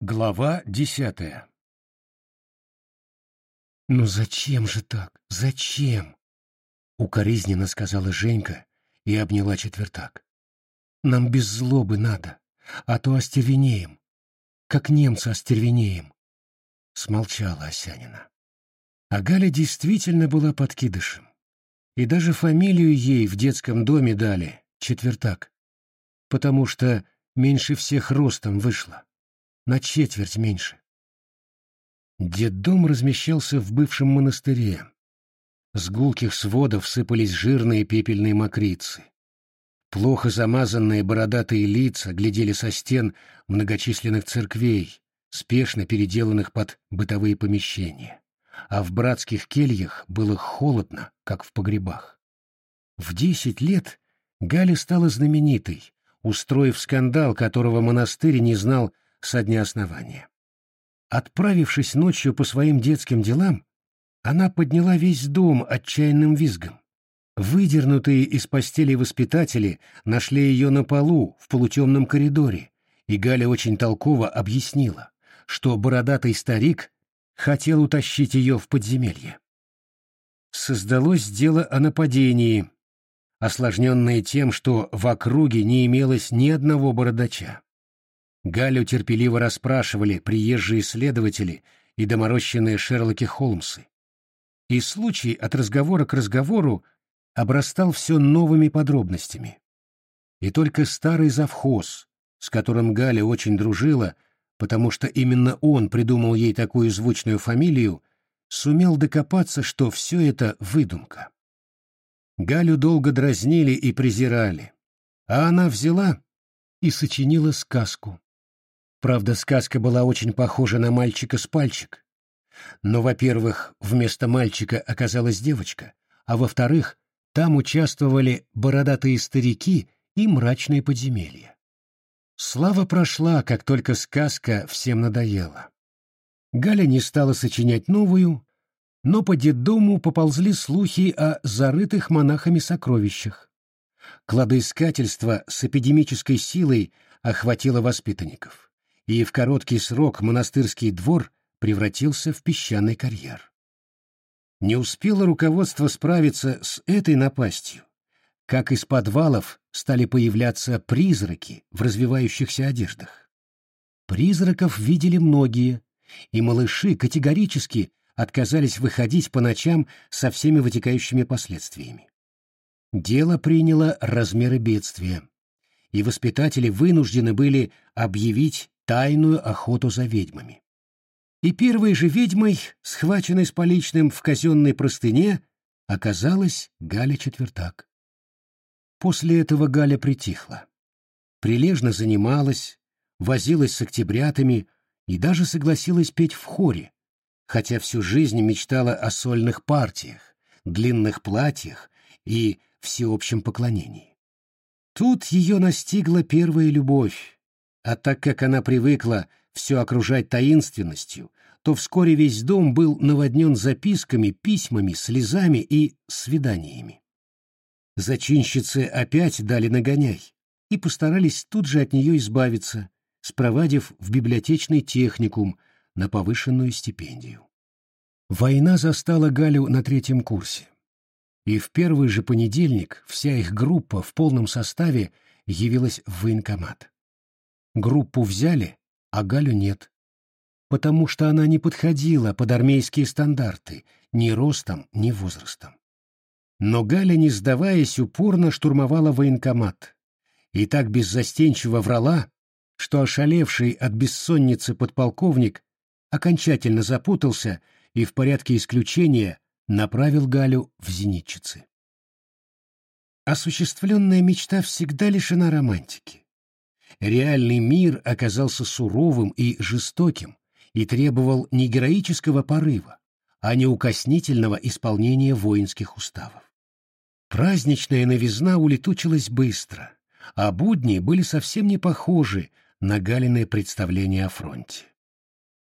Глава десятая «Ну зачем же так? Зачем?» — укоризненно сказала Женька и обняла четвертак. «Нам без злобы надо, а то остервенеем, как немцы остервенеем». Смолчала Осянина. А Галя действительно была подкидышем. И даже фамилию ей в детском доме дали — четвертак, потому что меньше всех ростом вышла, на четверть меньше. Детдом размещался в бывшем монастыре. С гулких сводов сыпались жирные пепельные мокрицы. Плохо замазанные бородатые лица глядели со стен многочисленных церквей, спешно переделанных под бытовые помещения. А в братских кельях было холодно, как в погребах. В десять лет Галя стала знаменитой, устроив скандал, которого монастырь не знал со дня основания. Отправившись ночью по своим детским делам, она подняла весь дом отчаянным визгом. Выдернутые из постели воспитатели нашли ее на полу в полутемном коридоре, и Галя очень толково объяснила, что бородатый старик хотел утащить ее в подземелье. Создалось дело о нападении, осложненное тем, что в округе не имелось ни одного бородача. Галю терпеливо расспрашивали приезжие следователи и доморощенные Шерлоки Холмсы. И случай от разговора к разговору обрастал все новыми подробностями. И только старый завхоз, с которым Галя очень дружила, потому что именно он придумал ей такую звучную фамилию, сумел докопаться, что все это выдумка. Галю долго дразнили и презирали, а она взяла и сочинила сказку. Правда, сказка была очень похожа на мальчика с пальчик. Но, во-первых, вместо мальчика оказалась девочка, а во-вторых, там участвовали бородатые старики и мрачные подземелья. Слава прошла, как только сказка всем надоела. Галя не стала сочинять новую, но по детдому поползли слухи о зарытых монахами сокровищах. Кладоискательство с эпидемической силой охватило воспитанников и в короткий срок монастырский двор превратился в песчаный карьер. Не успело руководство справиться с этой напастью, как из подвалов стали появляться призраки в развивающихся одеждах. Призраков видели многие, и малыши категорически отказались выходить по ночам со всеми вытекающими последствиями. Дело приняло размеры бедствия, и воспитатели вынуждены были объявить тайную охоту за ведьмами. И первой же ведьмой, схваченной с поличным в казенной простыне, оказалась Галя Четвертак. После этого Галя притихла. Прилежно занималась, возилась с октябрятами и даже согласилась петь в хоре, хотя всю жизнь мечтала о сольных партиях, длинных платьях и всеобщем поклонении. Тут ее настигла первая любовь, а так как она привыкла все окружать таинственностью, то вскоре весь дом был наводнен записками, письмами, слезами и свиданиями. Зачинщицы опять дали нагоняй и постарались тут же от нее избавиться, спровадив в библиотечный техникум на повышенную стипендию. Война застала Галю на третьем курсе, и в первый же понедельник вся их группа в полном составе явилась в военкомат. Группу взяли, а Галю нет. Потому что она не подходила под армейские стандарты ни ростом, ни возрастом. Но Галя, не сдаваясь, упорно штурмовала военкомат. И так беззастенчиво врала, что ошалевший от бессонницы подполковник окончательно запутался и в порядке исключения направил Галю в зенитчицы. Осуществленная мечта всегда лишена романтики. Реальный мир оказался суровым и жестоким и требовал не героического порыва, а неукоснительного исполнения воинских уставов. Праздничная новизна улетучилась быстро, а будни были совсем не похожи на Галиное представление о фронте.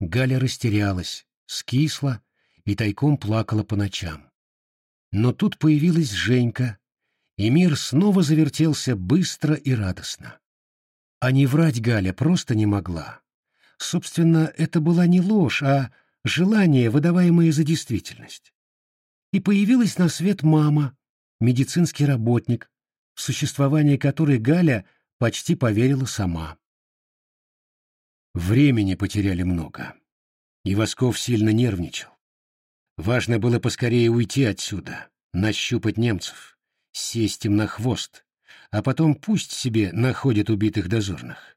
Галя растерялась, скисла и тайком плакала по ночам. Но тут появилась Женька, и мир снова завертелся быстро и радостно. А не врать Галя просто не могла, Собственно, это была не ложь, а желание, выдаваемое за действительность. И появилась на свет мама, медицинский работник, в существование которой Галя почти поверила сама. Времени потеряли много. И Восков сильно нервничал. Важно было поскорее уйти отсюда, нащупать немцев, сесть им на хвост, а потом пусть себе находят убитых дозорных.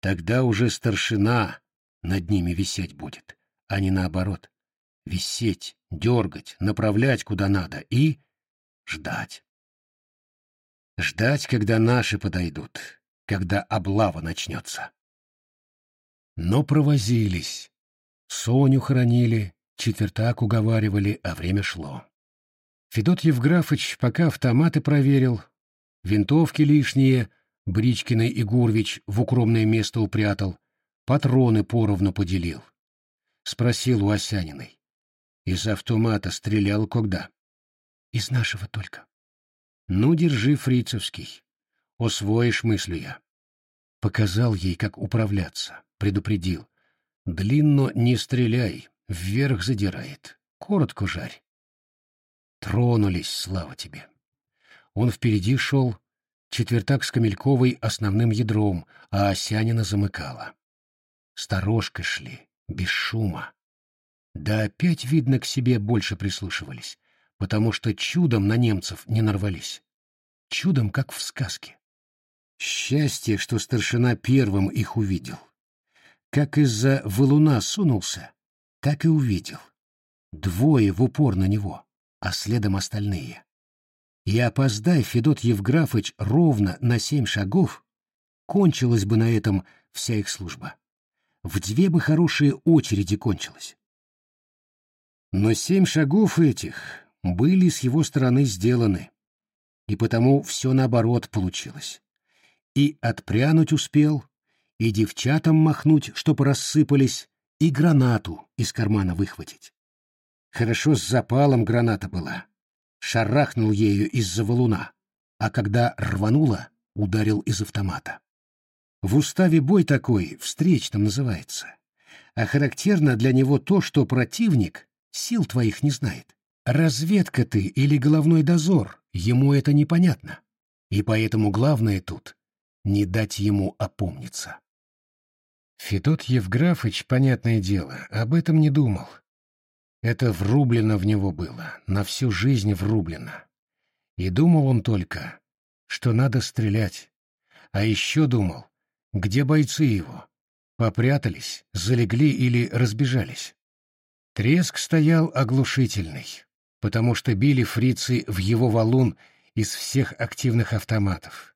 Тогда уже старшина над ними висеть будет, а не наоборот. Висеть, дергать, направлять куда надо и ждать. Ждать, когда наши подойдут, когда облава начнется. Но провозились. Соню хоронили, четвертак уговаривали, а время шло. Федот Евграфович пока автоматы проверил, винтовки лишние, Бричкиной и Гурвич в укромное место упрятал, патроны поровну поделил. Спросил у Осяниной. Из автомата стрелял когда? Из нашего только. Ну, держи, фрицевский. Освоишь, мыслю я. Показал ей, как управляться, предупредил. Длинно не стреляй, вверх задирает, коротко жарь. Тронулись, слава тебе. Он впереди шел, четвертак с Камельковой основным ядром, а Осянина замыкала. Сторожкой шли, без шума. Да опять, видно, к себе больше прислушивались, потому что чудом на немцев не нарвались. Чудом, как в сказке. Счастье, что старшина первым их увидел. Как из-за валуна сунулся, так и увидел. Двое в упор на него, а следом остальные. И опоздай Федот Евграфыч ровно на семь шагов, кончилась бы на этом вся их служба. В две бы хорошие очереди кончилась. Но семь шагов этих были с его стороны сделаны, и потому все наоборот получилось. И отпрянуть успел, и девчатам махнуть, чтоб рассыпались, и гранату из кармана выхватить. Хорошо с запалом граната была. Шарахнул ею из-за валуна, а когда рванула, ударил из автомата. В уставе бой такой, встречным называется. А характерно для него то, что противник сил твоих не знает. Разведка ты или головной дозор, ему это непонятно. И поэтому главное тут — не дать ему опомниться. Федот Евграфыч, понятное дело, об этом не думал. Это врублено в него было, на всю жизнь врублено. И думал он только, что надо стрелять. А еще думал, где бойцы его? Попрятались, залегли или разбежались? Треск стоял оглушительный, потому что били фрицы в его валун из всех активных автоматов.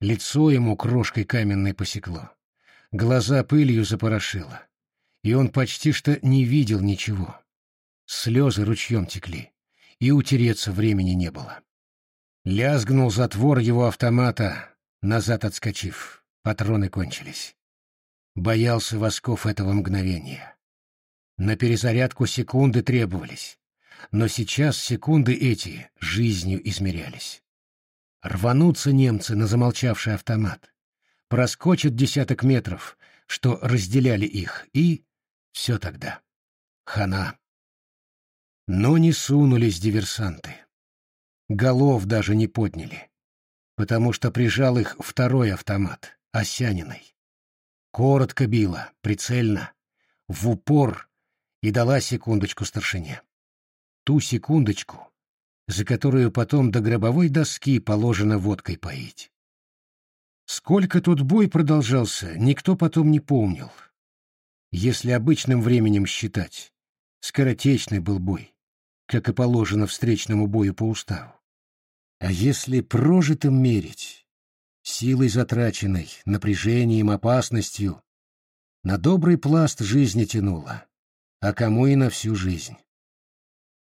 Лицо ему крошкой каменной посекло, глаза пылью запорошило, и он почти что не видел ничего. Слезы ручьем текли, и утереться времени не было. Лязгнул затвор его автомата, назад отскочив. Патроны кончились. Боялся Восков этого мгновения. На перезарядку секунды требовались, но сейчас секунды эти жизнью измерялись. Рванутся немцы на замолчавший автомат, проскочат десяток метров, что разделяли их, и все тогда. Хана. Но не сунулись диверсанты. Голов даже не подняли, потому что прижал их второй автомат. Осяниной. Коротко била, прицельно, в упор и дала секундочку старшине. Ту секундочку, за которую потом до гробовой доски положено водкой поить. Сколько тут бой продолжался, никто потом не помнил. Если обычным временем считать, скоротечный был бой, как и положено встречному бою по уставу. А если прожитым мерить, силой затраченной, напряжением, опасностью. На добрый пласт жизни тянула, а кому и на всю жизнь.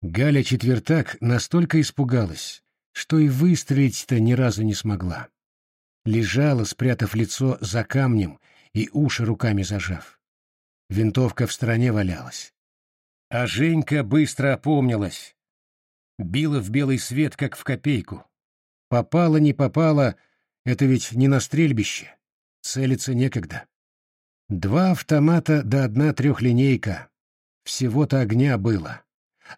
Галя Четвертак настолько испугалась, что и выстрелить-то ни разу не смогла. Лежала, спрятав лицо за камнем и уши руками зажав. Винтовка в стороне валялась. А Женька быстро опомнилась. Била в белый свет, как в копейку. Попала, не попала — это ведь не на стрельбище. Целиться некогда. Два автомата да одна трехлинейка. Всего-то огня было,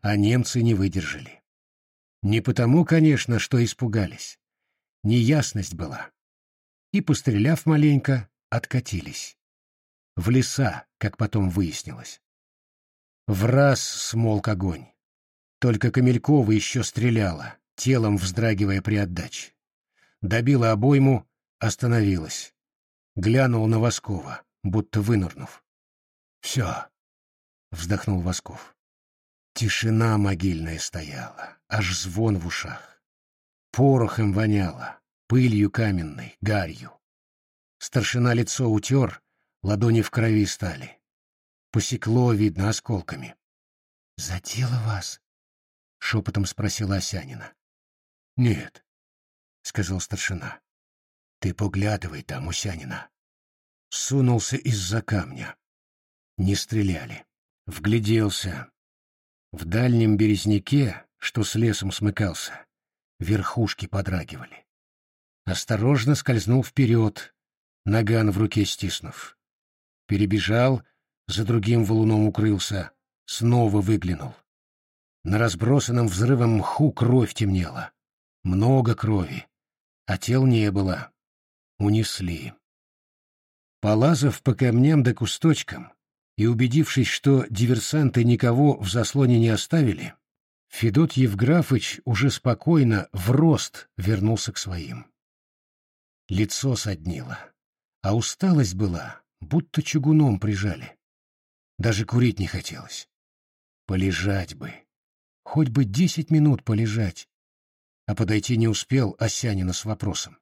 а немцы не выдержали. Не потому, конечно, что испугались. Неясность была. И, постреляв маленько, откатились. В леса, как потом выяснилось. В раз смолк огонь. Только Камелькова еще стреляла, телом вздрагивая при отдаче. Добила обойму, остановилась. Глянул на Воскова, будто вынырнув. «Все», — вздохнул Восков. Тишина могильная стояла, аж звон в ушах. Порохом воняло, пылью каменной, гарью. Старшина лицо утер, ладони в крови стали. Посекло, видно, осколками. — Задело вас? — шепотом спросила Осянина. — Нет, — сказал старшина. — Ты поглядывай там, Усянина. Сунулся из-за камня. Не стреляли. Вгляделся. В дальнем березняке, что с лесом смыкался, верхушки подрагивали. Осторожно скользнул вперед, наган в руке стиснув. Перебежал, за другим валуном укрылся, снова выглянул. На разбросанном взрывом мху кровь темнела. Много крови, а тел не было. Унесли. Полазав по камням да кусточкам и убедившись, что диверсанты никого в заслоне не оставили, Федот Евграфыч уже спокойно в рост вернулся к своим. Лицо соднило а усталость была, будто чугуном прижали. Даже курить не хотелось. Полежать бы. Хоть бы десять минут полежать. А подойти не успел Осянина с вопросом.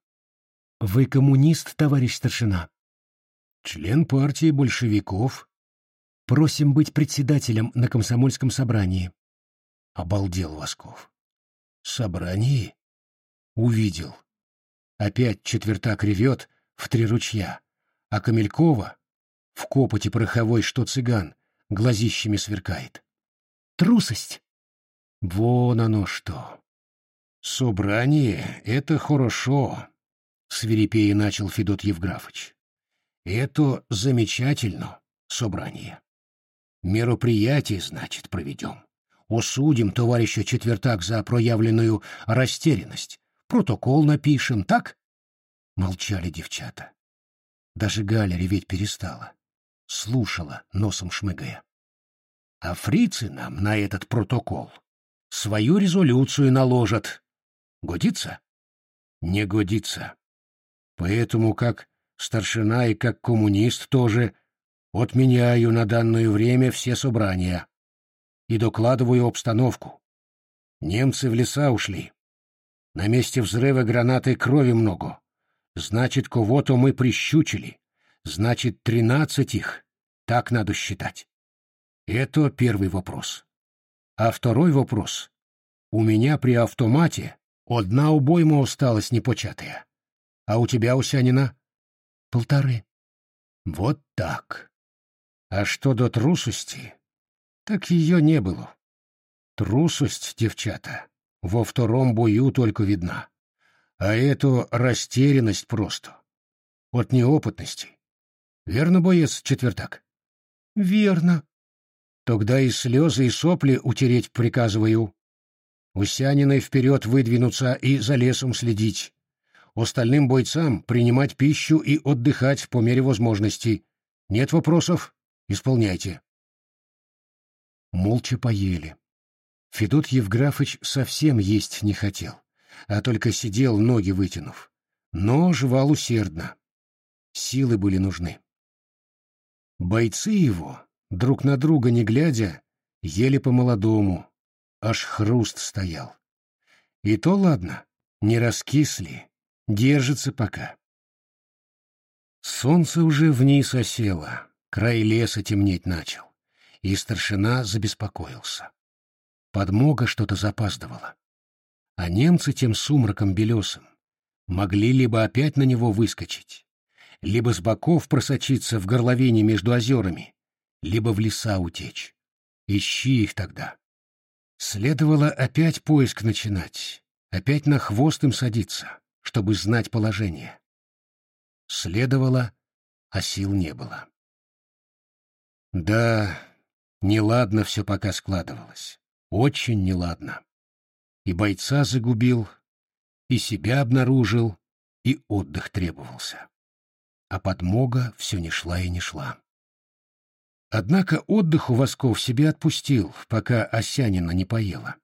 «Вы коммунист, товарищ старшина?» «Член партии большевиков. Просим быть председателем на комсомольском собрании». Обалдел Восков. «Собрании?» Увидел. Опять четвертак ревет, в три ручья, а Камелькова в копоте пороховой, что цыган, глазищами сверкает. Трусость! Вон оно что! Собрание — это хорошо, — свирепее начал Федот Евграфович. Это замечательно, собрание. Мероприятие, значит, проведем. Осудим товарища Четвертак за проявленную растерянность. Протокол напишем, так? Молчали девчата. Даже Галя реветь перестала. Слушала, носом шмыгая. А фрицы нам на этот протокол свою резолюцию наложат. Годится? Не годится. Поэтому как старшина и как коммунист тоже отменяю на данное время все собрания и докладываю обстановку. Немцы в леса ушли. На месте взрыва гранаты крови много. Значит, кого-то мы прищучили. Значит, тринадцать их. Так надо считать. Это первый вопрос. А второй вопрос. У меня при автомате одна убойма осталась непочатая. А у тебя, Усянина? Полторы. Вот так. А что до трусости, так ее не было. Трусость, девчата, во втором бою только видна а эту растерянность просто. От неопытности. Верно, боец четвертак? Верно. Тогда и слезы, и сопли утереть приказываю. Усяниной вперед выдвинуться и за лесом следить. Остальным бойцам принимать пищу и отдыхать по мере возможности. Нет вопросов? Исполняйте. Молча поели. Федот Евграфыч совсем есть не хотел а только сидел, ноги вытянув. Но жевал усердно. Силы были нужны. Бойцы его, друг на друга не глядя, ели по-молодому, аж хруст стоял. И то ладно, не раскисли, держится пока. Солнце уже вниз осело, край леса темнеть начал, и старшина забеспокоился. Подмога что-то запаздывала а немцы тем сумраком белесым могли либо опять на него выскочить, либо с боков просочиться в горловине между озерами, либо в леса утечь. Ищи их тогда. Следовало опять поиск начинать, опять на хвост им садиться, чтобы знать положение. Следовало, а сил не было. Да, неладно все пока складывалось. Очень неладно. И бойца загубил, и себя обнаружил, и отдых требовался. А подмога все не шла и не шла. Однако отдых у Восков себе отпустил, пока Осянина не поела.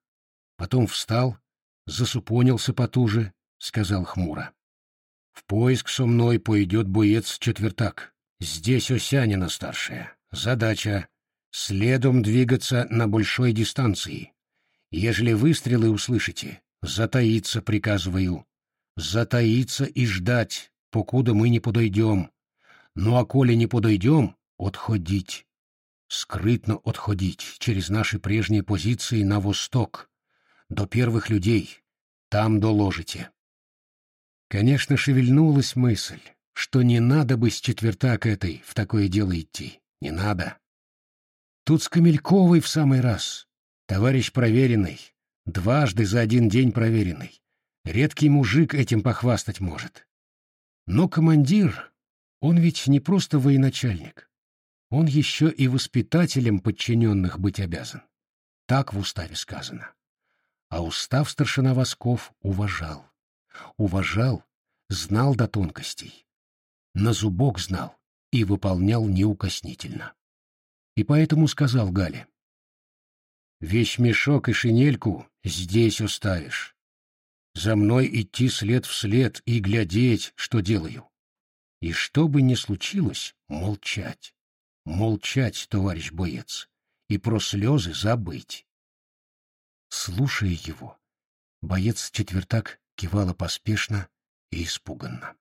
Потом встал, засупонился потуже, сказал хмуро. В поиск со мной пойдет боец четвертак. Здесь Осянина старшая. Задача — следом двигаться на большой дистанции. Ежели выстрелы услышите, затаиться приказываю. Затаиться и ждать, покуда мы не подойдем. Ну а коли не подойдем, отходить. Скрытно отходить через наши прежние позиции на восток, до первых людей. Там доложите. Конечно, шевельнулась мысль, что не надо бы с четвертак этой в такое дело идти. Не надо. Тут с Камельковой в самый раз. Товарищ проверенный, дважды за один день проверенный. Редкий мужик этим похвастать может. Но командир, он ведь не просто военачальник. Он еще и воспитателем подчиненных быть обязан. Так в уставе сказано. А устав старшина Восков уважал. Уважал, знал до тонкостей. На зубок знал и выполнял неукоснительно. И поэтому сказал Гале. «Вещь мешок и шинельку здесь уставишь. За мной идти след в след и глядеть, что делаю. И что бы ни случилось, молчать. Молчать, товарищ боец, и про слезы забыть. Слушая его, боец четвертак кивала поспешно и испуганно.